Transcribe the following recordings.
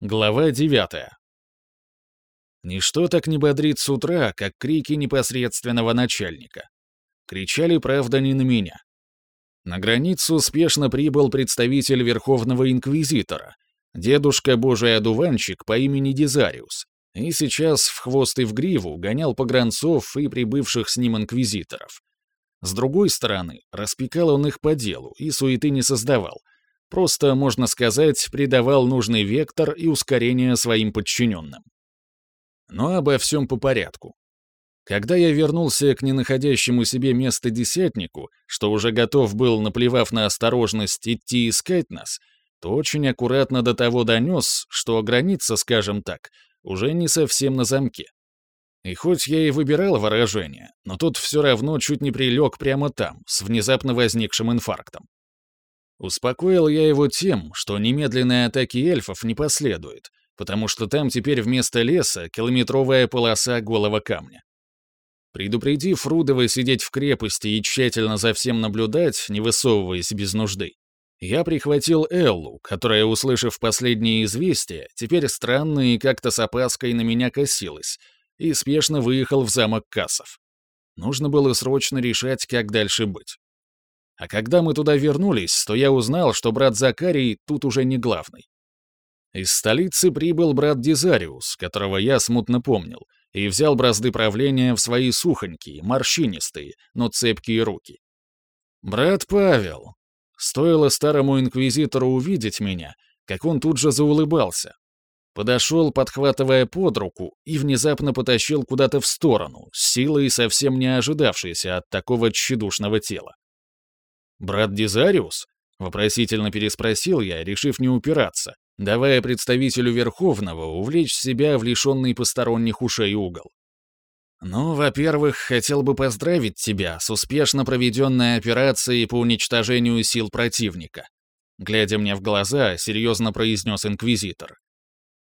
Глава 9. Ничто так не бодрит с утра, как крики непосредственного начальника. Кричали, правда, не на меня. На границу успешно прибыл представитель Верховного Инквизитора, дедушка Божий одуванчик по имени Дизариус, и сейчас в хвост и в гриву гонял погранцов и прибывших с ним инквизиторов. С другой стороны, распекал он их по делу и суеты не создавал — Просто, можно сказать, придавал нужный вектор и ускорение своим подчиненным. Но обо всем по порядку. Когда я вернулся к ненаходящему себе место десятнику, что уже готов был, наплевав на осторожность, идти искать нас, то очень аккуратно до того донес, что граница, скажем так, уже не совсем на замке. И хоть я и выбирал выражение, но тут все равно чуть не прилег прямо там, с внезапно возникшим инфарктом. Успокоил я его тем, что немедленной атаки эльфов не последует, потому что там теперь вместо леса километровая полоса голого камня. Предупредив Рудова сидеть в крепости и тщательно за всем наблюдать, не высовываясь без нужды, я прихватил Эллу, которая, услышав последние известия, теперь странно и как-то с опаской на меня косилась, и спешно выехал в замок Кассов. Нужно было срочно решать, как дальше быть. А когда мы туда вернулись, то я узнал, что брат Закарий тут уже не главный. Из столицы прибыл брат Дизариус, которого я смутно помнил, и взял бразды правления в свои сухонькие, морщинистые, но цепкие руки. «Брат Павел!» Стоило старому инквизитору увидеть меня, как он тут же заулыбался. Подошел, подхватывая под руку, и внезапно потащил куда-то в сторону, силой совсем не ожидавшейся от такого тщедушного тела. «Брат Дизариус?» — вопросительно переспросил я, решив не упираться, давая представителю Верховного увлечь себя в лишенный посторонних ушей угол. «Ну, во-первых, хотел бы поздравить тебя с успешно проведенной операцией по уничтожению сил противника», глядя мне в глаза, серьезно произнес инквизитор.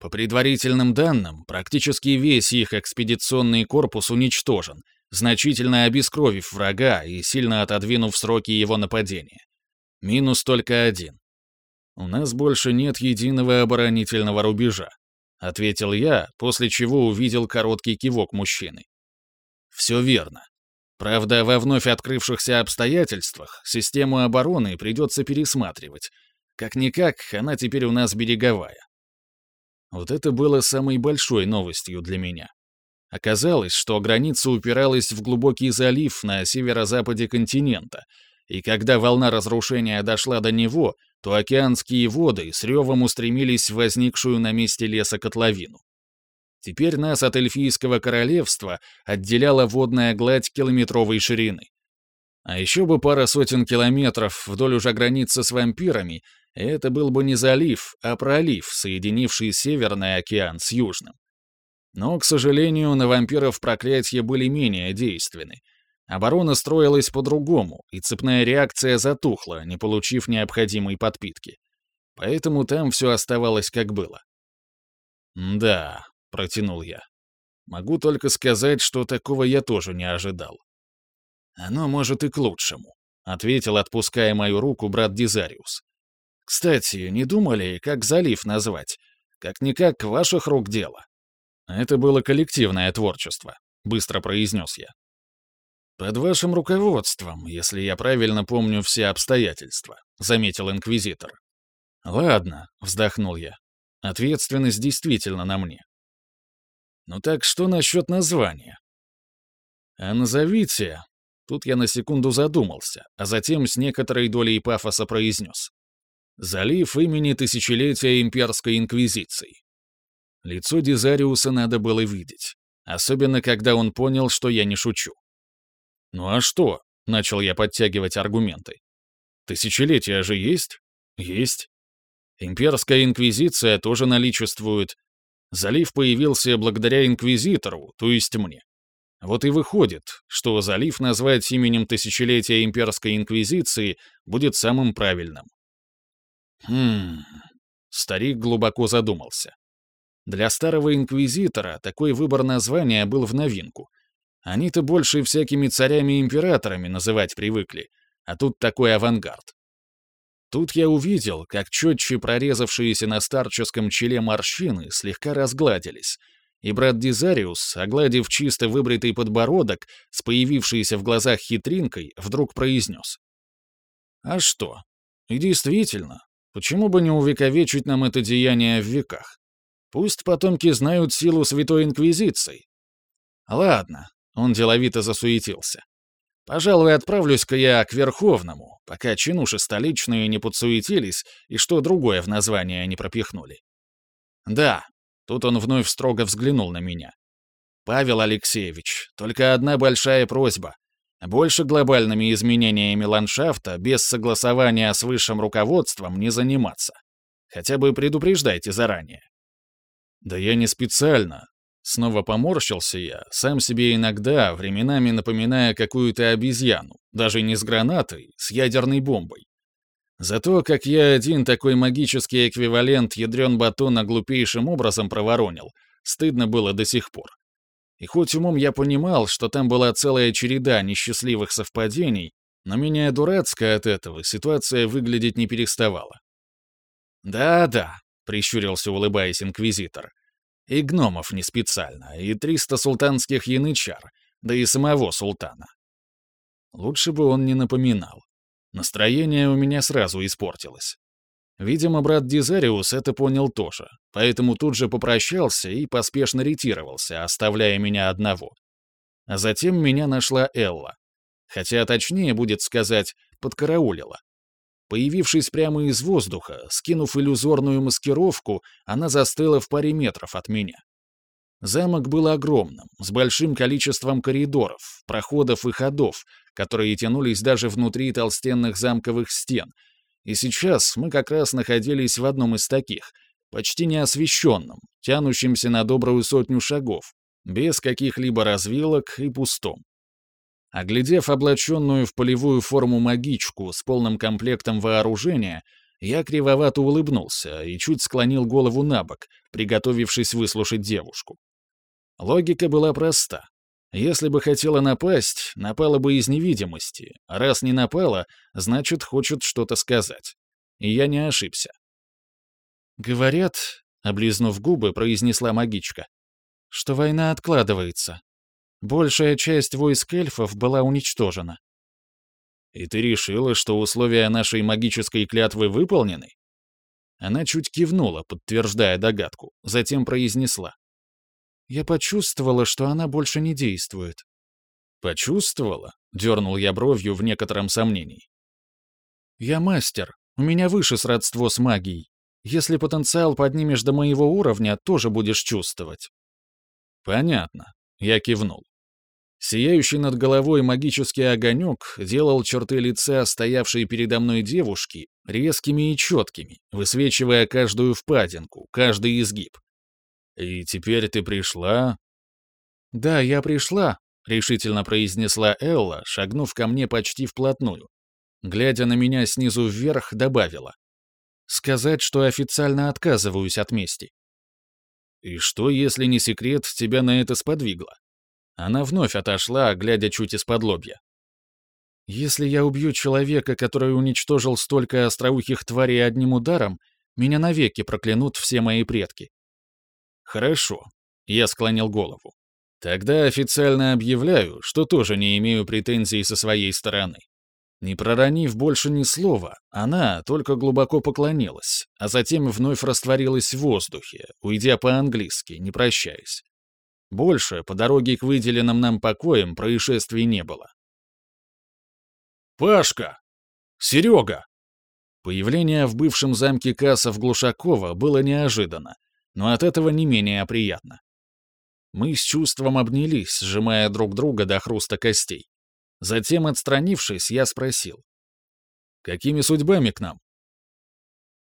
По предварительным данным, практически весь их экспедиционный корпус уничтожен, значительно обескровив врага и сильно отодвинув сроки его нападения. Минус только один. «У нас больше нет единого оборонительного рубежа», — ответил я, после чего увидел короткий кивок мужчины. «Все верно. Правда, во вновь открывшихся обстоятельствах систему обороны придется пересматривать. Как-никак, она теперь у нас береговая. Вот это было самой большой новостью для меня. Оказалось, что граница упиралась в глубокий залив на северо-западе континента, и когда волна разрушения дошла до него, то океанские воды с ревом устремились в возникшую на месте леса котловину. Теперь нас от эльфийского королевства отделяла водная гладь километровой ширины. А еще бы пара сотен километров вдоль уже границы с вампирами, это был бы не залив, а пролив, соединивший Северный океан с Южным. Но, к сожалению, на вампиров проклятия были менее действенны. Оборона строилась по-другому, и цепная реакция затухла, не получив необходимой подпитки. Поэтому там все оставалось как было. «Да», — протянул я. «Могу только сказать, что такого я тоже не ожидал». «Оно может и к лучшему», — ответил, отпуская мою руку брат Дизариус. «Кстати, не думали, как залив назвать? Как-никак ваших рук дело». «Это было коллективное творчество», — быстро произнес я. «Под вашим руководством, если я правильно помню все обстоятельства», — заметил инквизитор. «Ладно», — вздохнул я. «Ответственность действительно на мне». «Ну так что насчет названия?» «А назовите...» Тут я на секунду задумался, а затем с некоторой долей пафоса произнес. «Залив имени тысячелетия имперской инквизиции». Лицо Дизариуса надо было видеть. Особенно, когда он понял, что я не шучу. «Ну а что?» — начал я подтягивать аргументы. «Тысячелетия же есть?» «Есть. Имперская инквизиция тоже наличествует. Залив появился благодаря инквизитору, то есть мне. Вот и выходит, что залив назвать именем тысячелетия имперской инквизиции будет самым правильным. Хм... Старик глубоко задумался. Для старого инквизитора такой выбор названия был в новинку. Они-то больше всякими царями и императорами называть привыкли, а тут такой авангард. Тут я увидел, как четче прорезавшиеся на старческом челе морщины слегка разгладились, и брат Дизариус, огладив чисто выбритый подбородок с появившейся в глазах хитринкой, вдруг произнес. «А что? И действительно, почему бы не увековечить нам это деяние в веках? Пусть потомки знают силу Святой Инквизиции. Ладно, он деловито засуетился. Пожалуй, отправлюсь-ка я к Верховному, пока чинуши столичные не подсуетились и что другое в название не пропихнули. Да, тут он вновь строго взглянул на меня. Павел Алексеевич, только одна большая просьба. Больше глобальными изменениями ландшафта без согласования с высшим руководством не заниматься. Хотя бы предупреждайте заранее. Да я не специально, Снова поморщился я, сам себе иногда, временами напоминая какую-то обезьяну, даже не с гранатой, с ядерной бомбой. Зато как я один такой магический эквивалент ядрен батона глупейшим образом проворонил, стыдно было до сих пор. И хоть умом я понимал, что там была целая череда несчастливых совпадений, но меня дурацкая от этого ситуация выглядеть не переставала. «Да-да», — прищурился, улыбаясь инквизитор, и гномов не специально, и 300 султанских янычар, да и самого султана. Лучше бы он не напоминал. Настроение у меня сразу испортилось. Видимо, брат Дизариус это понял тоже, поэтому тут же попрощался и поспешно ретировался, оставляя меня одного. А затем меня нашла Элла. Хотя точнее будет сказать, подкараулила. Появившись прямо из воздуха, скинув иллюзорную маскировку, она застыла в паре метров от меня. Замок был огромным, с большим количеством коридоров, проходов и ходов, которые тянулись даже внутри толстенных замковых стен. И сейчас мы как раз находились в одном из таких, почти неосвещенном, тянущемся на добрую сотню шагов, без каких-либо развилок и пустом. Оглядев облаченную в полевую форму магичку с полным комплектом вооружения, я кривовато улыбнулся и чуть склонил голову на бок, приготовившись выслушать девушку. Логика была проста. Если бы хотела напасть, напала бы из невидимости, раз не напала, значит, хочет что-то сказать. И я не ошибся. «Говорят», — облизнув губы, произнесла магичка, — «что война откладывается. Большая часть войск эльфов была уничтожена. «И ты решила, что условия нашей магической клятвы выполнены?» Она чуть кивнула, подтверждая догадку, затем произнесла. «Я почувствовала, что она больше не действует». «Почувствовала?» — дернул я бровью в некотором сомнении. «Я мастер. У меня выше сродство с магией. Если потенциал поднимешь до моего уровня, тоже будешь чувствовать». «Понятно», — я кивнул. Сияющий над головой магический огонек делал черты лица стоявшей передо мной девушки резкими и четкими, высвечивая каждую впадинку, каждый изгиб. «И теперь ты пришла?» «Да, я пришла», — решительно произнесла Элла, шагнув ко мне почти вплотную. Глядя на меня снизу вверх, добавила. «Сказать, что официально отказываюсь от мести». «И что, если не секрет, тебя на это сподвигло?» Она вновь отошла, глядя чуть из-под лобья. «Если я убью человека, который уничтожил столько остроухих тварей одним ударом, меня навеки проклянут все мои предки». «Хорошо», — я склонил голову. «Тогда официально объявляю, что тоже не имею претензий со своей стороны». Не проронив больше ни слова, она только глубоко поклонилась, а затем вновь растворилась в воздухе, уйдя по-английски, не прощаясь. Больше по дороге к выделенным нам покоям происшествий не было. «Пашка! Серега!» Появление в бывшем замке Кассов Глушакова было неожиданно, но от этого не менее приятно. Мы с чувством обнялись, сжимая друг друга до хруста костей. Затем, отстранившись, я спросил. «Какими судьбами к нам?»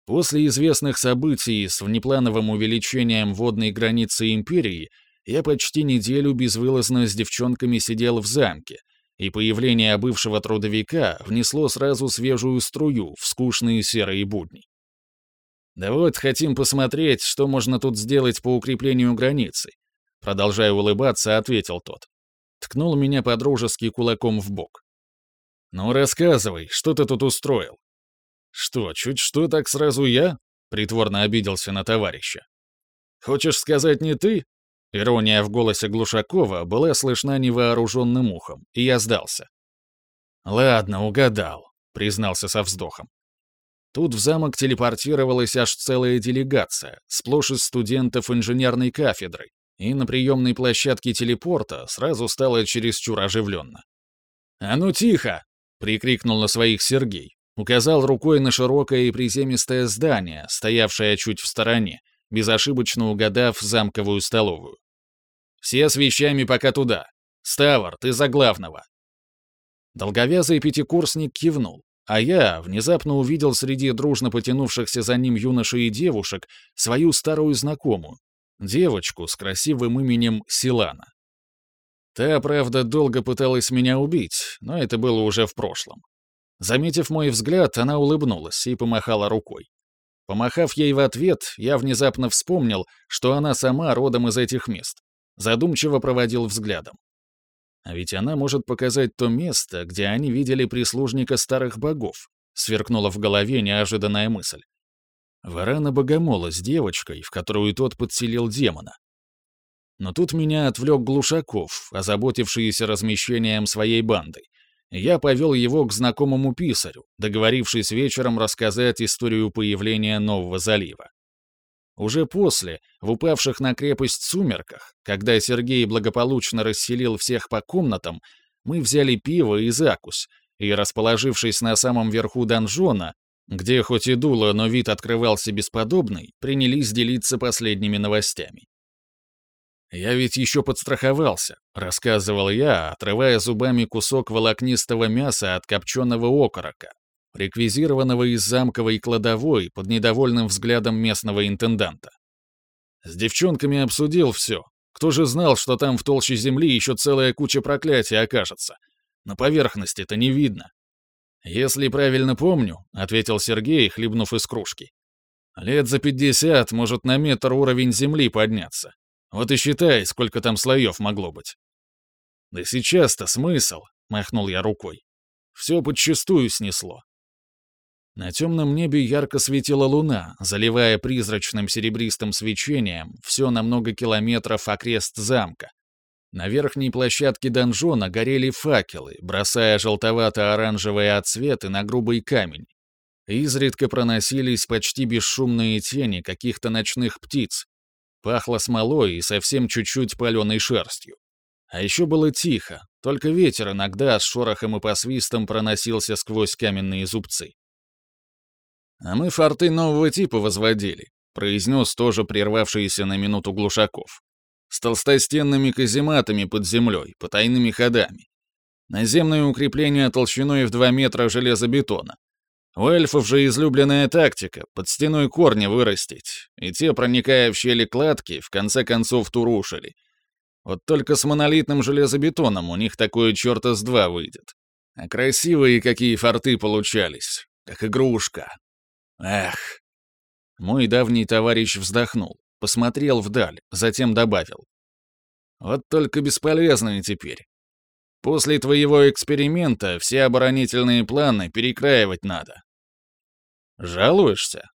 После известных событий с внеплановым увеличением водной границы империи я почти неделю безвылазно с девчонками сидел в замке, и появление бывшего трудовика внесло сразу свежую струю в скучные серые будни. «Да вот, хотим посмотреть, что можно тут сделать по укреплению границы», продолжая улыбаться, ответил тот. Ткнул меня подружески кулаком в бок. «Ну, рассказывай, что ты тут устроил?» «Что, чуть что, так сразу я?» — притворно обиделся на товарища. «Хочешь сказать не ты?» Ирония в голосе Глушакова была слышна невооруженным ухом, и я сдался. «Ладно, угадал», — признался со вздохом. Тут в замок телепортировалась аж целая делегация, сплошь из студентов инженерной кафедры, и на приемной площадке телепорта сразу стало чересчур оживленно. «А ну тихо!» — прикрикнул на своих Сергей. Указал рукой на широкое и приземистое здание, стоявшее чуть в стороне, безошибочно угадав замковую столовую. «Все с вещами пока туда. Ставр, ты за главного». Долговязый пятикурсник кивнул, а я внезапно увидел среди дружно потянувшихся за ним юношей и девушек свою старую знакомую, девочку с красивым именем Силана. Та, правда, долго пыталась меня убить, но это было уже в прошлом. Заметив мой взгляд, она улыбнулась и помахала рукой. Помахав ей в ответ, я внезапно вспомнил, что она сама родом из этих мест. Задумчиво проводил взглядом. А ведь она может показать то место, где они видели прислужника старых богов, сверкнула в голове неожиданная мысль. Варана Богомола с девочкой, в которую тот подселил демона. Но тут меня отвлек Глушаков, озаботившийся размещением своей банды, я повел его к знакомому писарю, договорившись вечером рассказать историю появления нового залива. Уже после, в упавших на крепость сумерках, когда Сергей благополучно расселил всех по комнатам, мы взяли пиво и закусь, и, расположившись на самом верху донжона, где хоть и дуло, но вид открывался бесподобный, принялись делиться последними новостями. «Я ведь еще подстраховался», — рассказывал я, отрывая зубами кусок волокнистого мяса от копченого окорока, реквизированного из замковой кладовой под недовольным взглядом местного интенданта. С девчонками обсудил все. Кто же знал, что там в толще земли еще целая куча проклятий окажется? На поверхности это не видно. «Если правильно помню», — ответил Сергей, хлебнув из кружки. «Лет за пятьдесят может на метр уровень земли подняться. Вот и считай, сколько там слоев могло быть. Да сейчас-то смысл, махнул я рукой. Все подчистую снесло. На темном небе ярко светила луна, заливая призрачным серебристым свечением все на много километров окрест замка. На верхней площадке донжона горели факелы, бросая желтовато-оранжевые отсветы на грубый камень. Изредка проносились почти бесшумные тени каких-то ночных птиц, Пахло смолой и совсем чуть-чуть паленой шерстью. А еще было тихо, только ветер иногда с шорохом и посвистом проносился сквозь каменные зубцы. «А мы форты нового типа возводили», — произнес тоже прервавшийся на минуту Глушаков. «С толстостенными казематами под землей, потайными ходами. Наземное укрепление толщиной в 2 метра железобетона. У эльфов же излюбленная тактика — под стеной корни вырастить, и те, проникая в щели кладки, в конце концов турушили. Вот только с монолитным железобетоном у них такое черта с два выйдет. А красивые какие форты получались, как игрушка. Эх. Мой давний товарищ вздохнул, посмотрел вдаль, затем добавил. Вот только бесполезные теперь. После твоего эксперимента все оборонительные планы перекраивать надо. Жалуешься?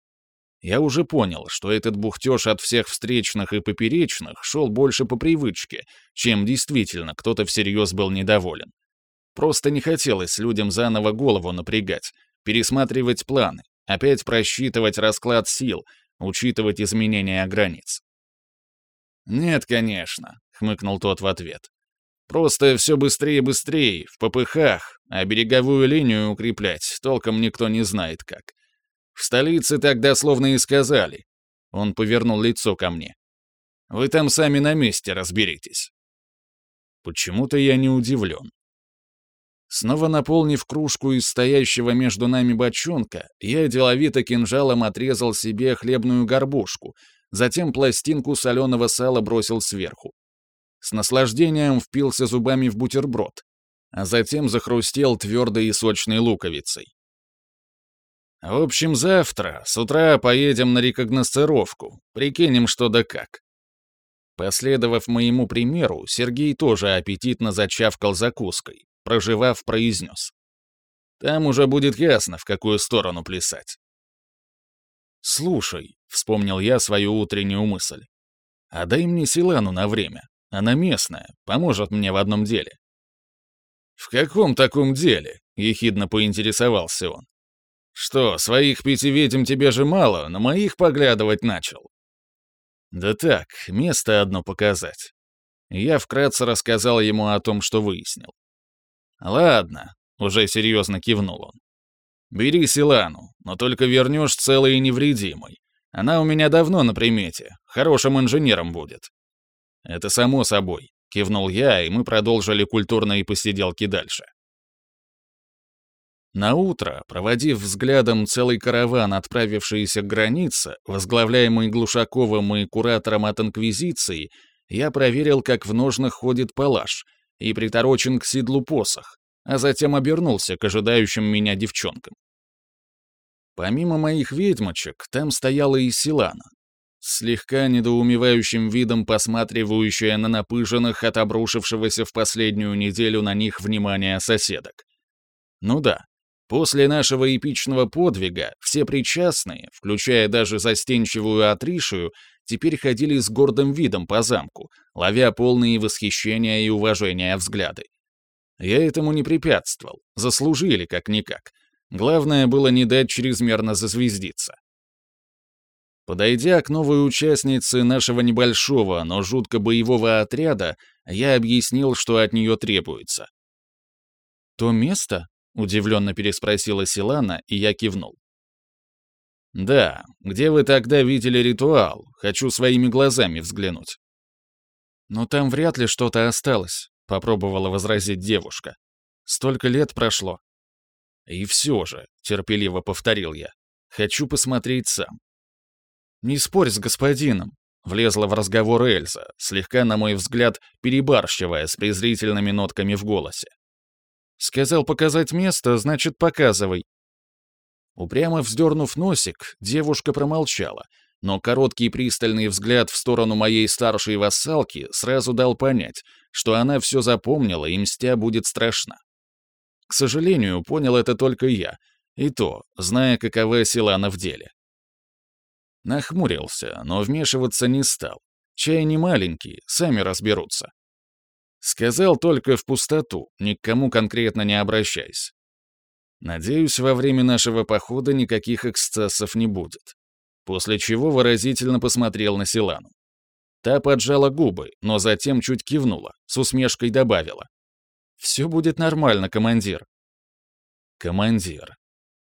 Я уже понял, что этот бухтеж от всех встречных и поперечных шел больше по привычке, чем действительно кто-то всерьез был недоволен. Просто не хотелось людям заново голову напрягать, пересматривать планы, опять просчитывать расклад сил, учитывать изменения границ. «Нет, конечно», — хмыкнул тот в ответ. Просто все быстрее и быстрее, в попыхах, а береговую линию укреплять толком никто не знает как. В столице тогда словно и сказали. Он повернул лицо ко мне. Вы там сами на месте разберитесь. Почему-то я не удивлен. Снова наполнив кружку из стоящего между нами бочонка, я деловито кинжалом отрезал себе хлебную горбушку, затем пластинку соленого сала бросил сверху. С наслаждением впился зубами в бутерброд, а затем захрустел твердой и сочной луковицей. В общем, завтра с утра поедем на рекогносцировку, прикинем что да как. Последовав моему примеру, Сергей тоже аппетитно зачавкал закуской, проживав, произнес. Там уже будет ясно, в какую сторону плясать. «Слушай», — вспомнил я свою утреннюю мысль, «а дай мне Силану на время. Она местная, поможет мне в одном деле». «В каком таком деле?» — ехидно поинтересовался он. «Что, своих пяти ведьм тебе же мало, на моих поглядывать начал?» «Да так, место одно показать». Я вкратце рассказал ему о том, что выяснил. «Ладно», — уже серьезно кивнул он. «Бери Силану, но только вернешь целый и невредимый. Она у меня давно на примете, хорошим инженером будет». «Это само собой», — кивнул я, и мы продолжили культурные посиделки дальше. На утро, проводив взглядом целый караван, отправившийся к границе, возглавляемый Глушаковым и куратором от Инквизиции, я проверил, как в ножнах ходит палаш и приторочен к седлу посох, а затем обернулся к ожидающим меня девчонкам. Помимо моих ведьмочек, там стояла и Силана, слегка недоумевающим видом посматривающая на напыженных от обрушившегося в последнюю неделю на них внимания соседок. Ну да, После нашего эпичного подвига все причастные, включая даже застенчивую Атришию, теперь ходили с гордым видом по замку, ловя полные восхищения и уважения взгляды. Я этому не препятствовал, заслужили как-никак. Главное было не дать чрезмерно зазвездиться. Подойдя к новой участнице нашего небольшого, но жутко боевого отряда, я объяснил, что от нее требуется. «То место?» Удивленно переспросила Силана, и я кивнул. «Да, где вы тогда видели ритуал? Хочу своими глазами взглянуть». «Но там вряд ли что-то осталось», — попробовала возразить девушка. «Столько лет прошло». «И все же», — терпеливо повторил я, — «хочу посмотреть сам». «Не спорь с господином», — влезла в разговор Эльза, слегка, на мой взгляд, перебарщивая с презрительными нотками в голосе. Сказал показать место, значит, показывай. Упрямо вздернув носик, девушка промолчала, но короткий пристальный взгляд в сторону моей старшей вассалки сразу дал понять, что она все запомнила и мстя будет страшна. К сожалению, понял это только я, и то, зная, какова Силана в деле. Нахмурился, но вмешиваться не стал. Чай не маленький, сами разберутся. Сказал только в пустоту, ни к кому конкретно не обращаясь. Надеюсь, во время нашего похода никаких эксцессов не будет. После чего выразительно посмотрел на Силану. Та поджала губы, но затем чуть кивнула, с усмешкой добавила. «Все будет нормально, командир». «Командир».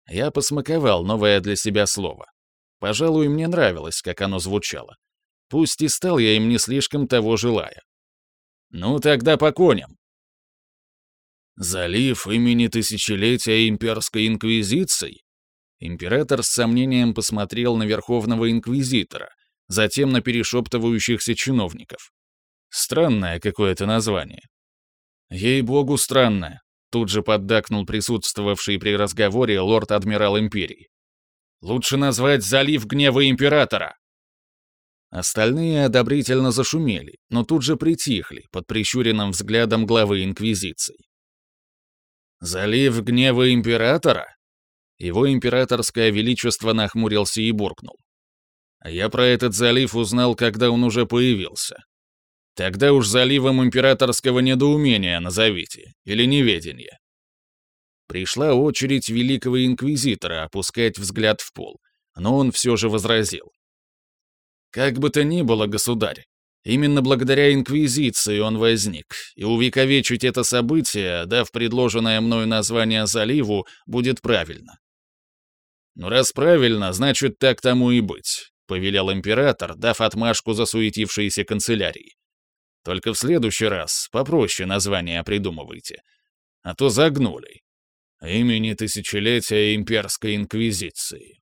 Я посмаковал новое для себя слово. Пожалуй, мне нравилось, как оно звучало. Пусть и стал я им не слишком того желая. Ну тогда по коням. Залив имени тысячелетия имперской инквизиции? Император с сомнением посмотрел на Верховного Инквизитора, затем на перешептывающихся чиновников. Странное какое-то название. Ей-богу, странное. Тут же поддакнул присутствовавший при разговоре лорд-адмирал Империи. Лучше назвать «Залив гнева Императора». Остальные одобрительно зашумели, но тут же притихли под прищуренным взглядом главы Инквизиции. «Залив гнева императора?» Его императорское величество нахмурился и буркнул. «Я про этот залив узнал, когда он уже появился. Тогда уж заливом императорского недоумения назовите, или неведения». Пришла очередь великого инквизитора опускать взгляд в пол, но он все же возразил. Как бы то ни было, государь, именно благодаря Инквизиции он возник, и увековечить это событие, дав предложенное мною название заливу, будет правильно. «Ну, раз правильно, значит, так тому и быть», — повелел император, дав отмашку засуетившейся канцелярии. «Только в следующий раз попроще название придумывайте, а то загнули. Имени тысячелетия имперской инквизиции».